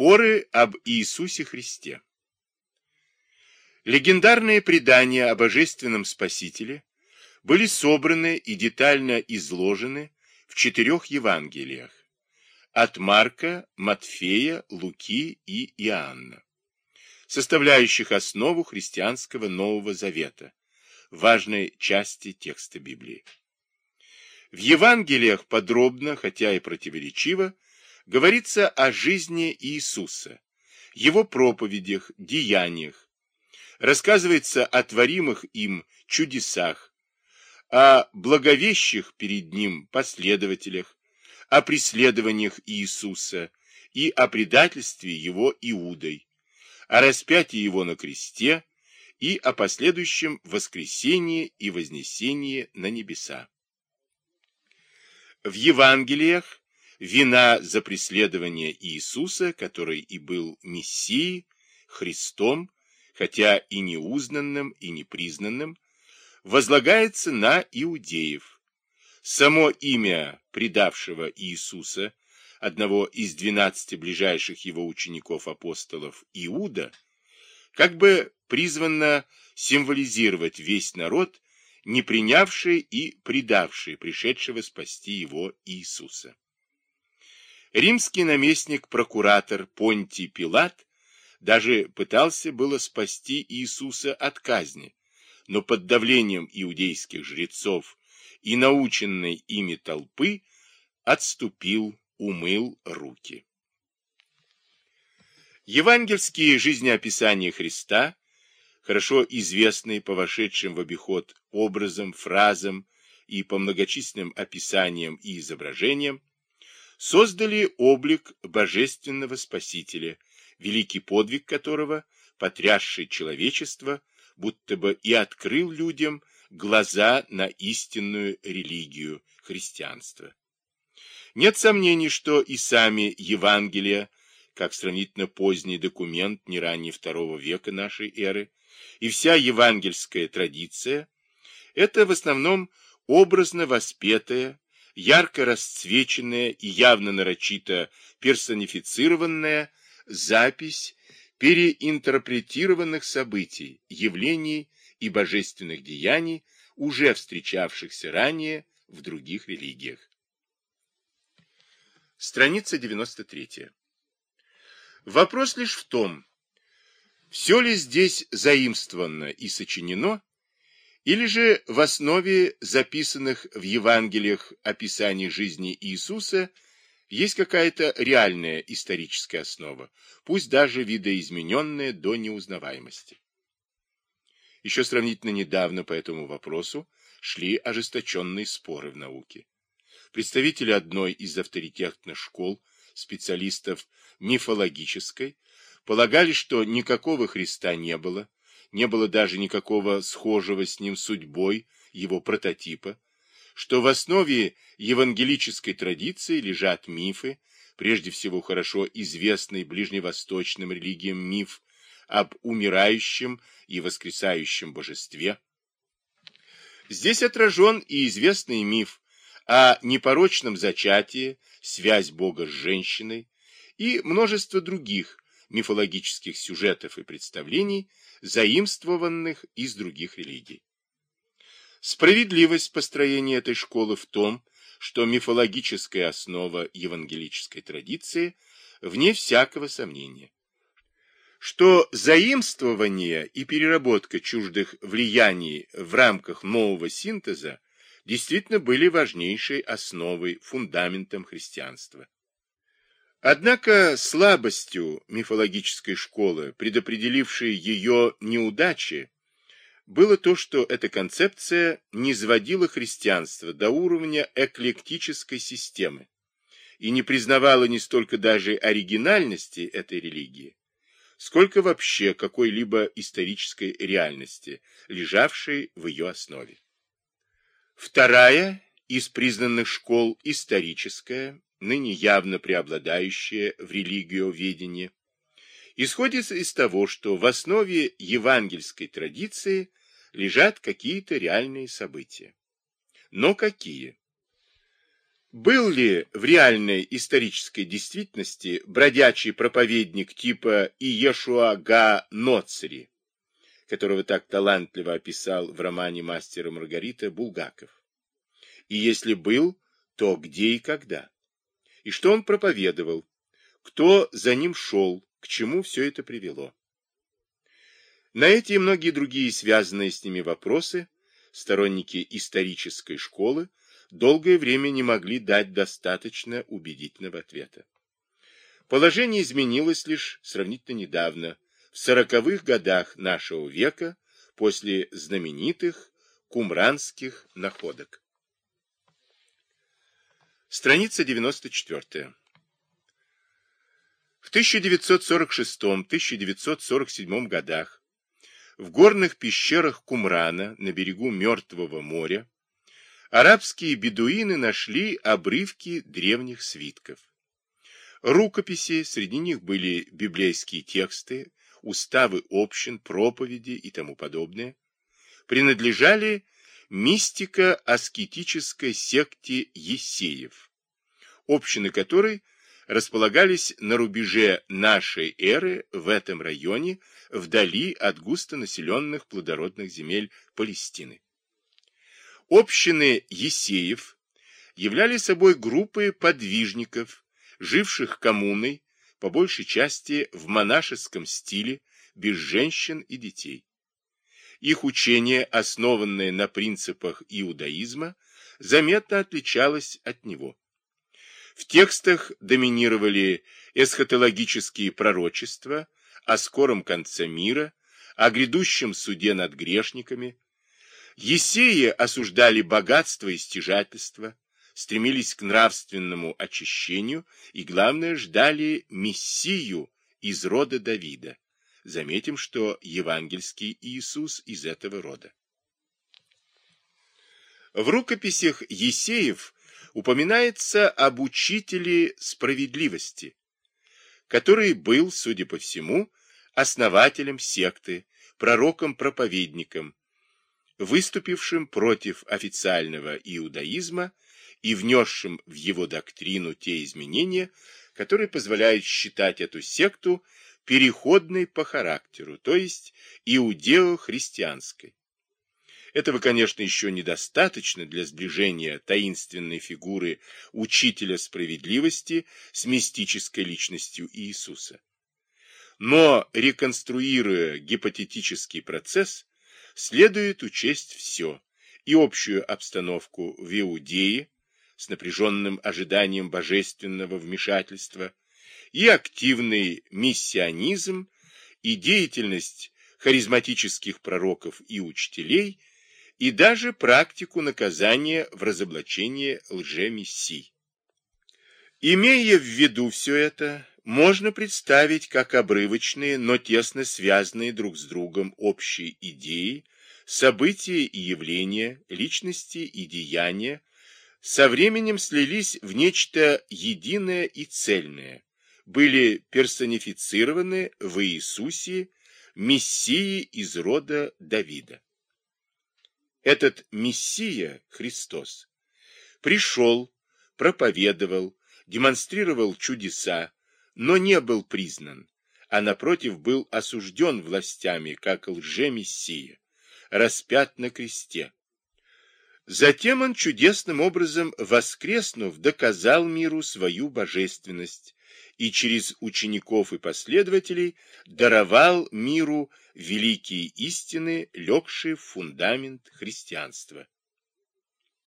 Споры об Иисусе Христе. Легендарные предания о божественном Спасителе были собраны и детально изложены в четырех Евангелиях от Марка, Матфея, Луки и Иоанна, составляющих основу христианского Нового Завета, важной части текста Библии. В Евангелиях подробно, хотя и противоречиво, говорится о жизни Иисуса, его проповедях, деяниях, рассказывается о творимых им чудесах, о благовещих перед ним последователях, о преследованиях Иисуса и о предательстве его Иудой, о распятии его на кресте и о последующем воскресении и вознесении на небеса. В Евангелиях вина за преследование Иисуса, который и был Мессией, Христом, хотя и неузнанным, и непризнанным, возлагается на иудеев. Само имя предавшего Иисуса, одного из двенадцати ближайших его учеников-апостолов Иуда, как бы призвано символизировать весь народ, не принявший и предавший пришедшего спасти его Иисуса. Римский наместник-прокуратор Понтий Пилат даже пытался было спасти Иисуса от казни, но под давлением иудейских жрецов и наученной ими толпы отступил, умыл руки. Евангельские жизнеописания Христа, хорошо известные по вошедшим в обиход образам, фразам и по многочисленным описаниям и изображениям, создали облик божественного Спасителя, великий подвиг которого, потрясший человечество, будто бы и открыл людям глаза на истинную религию христианства. Нет сомнений, что и сами Евангелия, как сравнительно поздний документ не ранее второго века нашей эры, и вся евангельская традиция – это в основном образно воспетая, ярко расцвеченная и явно нарочито персонифицированная запись переинтерпретированных событий, явлений и божественных деяний, уже встречавшихся ранее в других религиях. Страница 93. Вопрос лишь в том, все ли здесь заимствовано и сочинено, или же в основе записанных в Евангелиях описаний жизни Иисуса есть какая-то реальная историческая основа, пусть даже видоизмененная до неузнаваемости. Еще сравнительно недавно по этому вопросу шли ожесточенные споры в науке. Представители одной из авторитетных школ, специалистов мифологической, полагали, что никакого Христа не было, не было даже никакого схожего с ним судьбой его прототипа, что в основе евангелической традиции лежат мифы, прежде всего хорошо известный ближневосточным религиям миф об умирающем и воскресающем божестве. Здесь отражен и известный миф о непорочном зачатии, связь Бога с женщиной и множество других мифологических сюжетов и представлений, заимствованных из других религий. Справедливость построения этой школы в том, что мифологическая основа евангелической традиции вне всякого сомнения. Что заимствование и переработка чуждых влияний в рамках нового синтеза действительно были важнейшей основой, фундаментом христианства. Однако слабостью мифологической школы, предопределившей ее неудачи, было то, что эта концепция не сводила христианство до уровня эклектической системы и не признавала не столько даже оригинальности этой религии, сколько вообще какой-либо исторической реальности, лежавшей в ее основе. Вторая из признанных школ историческая, ныне явно преобладающее в религиоведении, исходит из того, что в основе евангельской традиции лежат какие-то реальные события. Но какие? Был ли в реальной исторической действительности бродячий проповедник типа Иешуа Га Ноцери, которого так талантливо описал в романе «Мастера Маргарита» Булгаков? И если был, то где и когда? И что он проповедовал? Кто за ним шел? К чему все это привело? На эти и многие другие связанные с ними вопросы сторонники исторической школы долгое время не могли дать достаточно убедительного ответа. Положение изменилось лишь сравнительно недавно, в сороковых годах нашего века, после знаменитых кумранских находок. Страница 94. В 1946-1947 годах в горных пещерах Кумрана на берегу Мертвого моря арабские бедуины нашли обрывки древних свитков. Рукописи, среди них были библейские тексты, уставы общин, проповеди и тому подобное, принадлежали мистико-аскетической секте Есеев, общины которой располагались на рубеже нашей эры в этом районе, вдали от густонаселенных плодородных земель Палестины. Общины Есеев являли собой группы подвижников, живших коммуной, по большей части в монашеском стиле, без женщин и детей. Их учение, основанное на принципах иудаизма, заметно отличалось от него. В текстах доминировали эсхатологические пророчества о скором конце мира, о грядущем суде над грешниками, Есеи осуждали богатство и стяжательство, стремились к нравственному очищению и, главное, ждали Мессию из рода Давида. Заметим, что евангельский Иисус из этого рода. В рукописях Есеев упоминается об учителе справедливости, который был, судя по всему, основателем секты, пророком-проповедником, выступившим против официального иудаизма и внесшим в его доктрину те изменения, которые позволяют считать эту секту переходной по характеру, то есть иудео-христианской. Этого, конечно, еще недостаточно для сближения таинственной фигуры учителя справедливости с мистической личностью Иисуса. Но, реконструируя гипотетический процесс, следует учесть все, и общую обстановку в Иудее с напряженным ожиданием божественного вмешательства, и активный миссионизм, и деятельность харизматических пророков и учителей, и даже практику наказания в разоблачении лжемессий. Имея в виду все это, можно представить как обрывочные, но тесно связанные друг с другом общие идеи, события и явления, личности и деяния, со временем слились в нечто единое и цельное, были персонифицированы в Иисусе, Мессии из рода Давида. Этот Мессия, Христос, пришел, проповедовал, демонстрировал чудеса, но не был признан, а напротив был осужден властями как лжемессия, распят на кресте. Затем он чудесным образом, воскреснув, доказал миру свою божественность и через учеников и последователей даровал миру великие истины, легшие в фундамент христианства.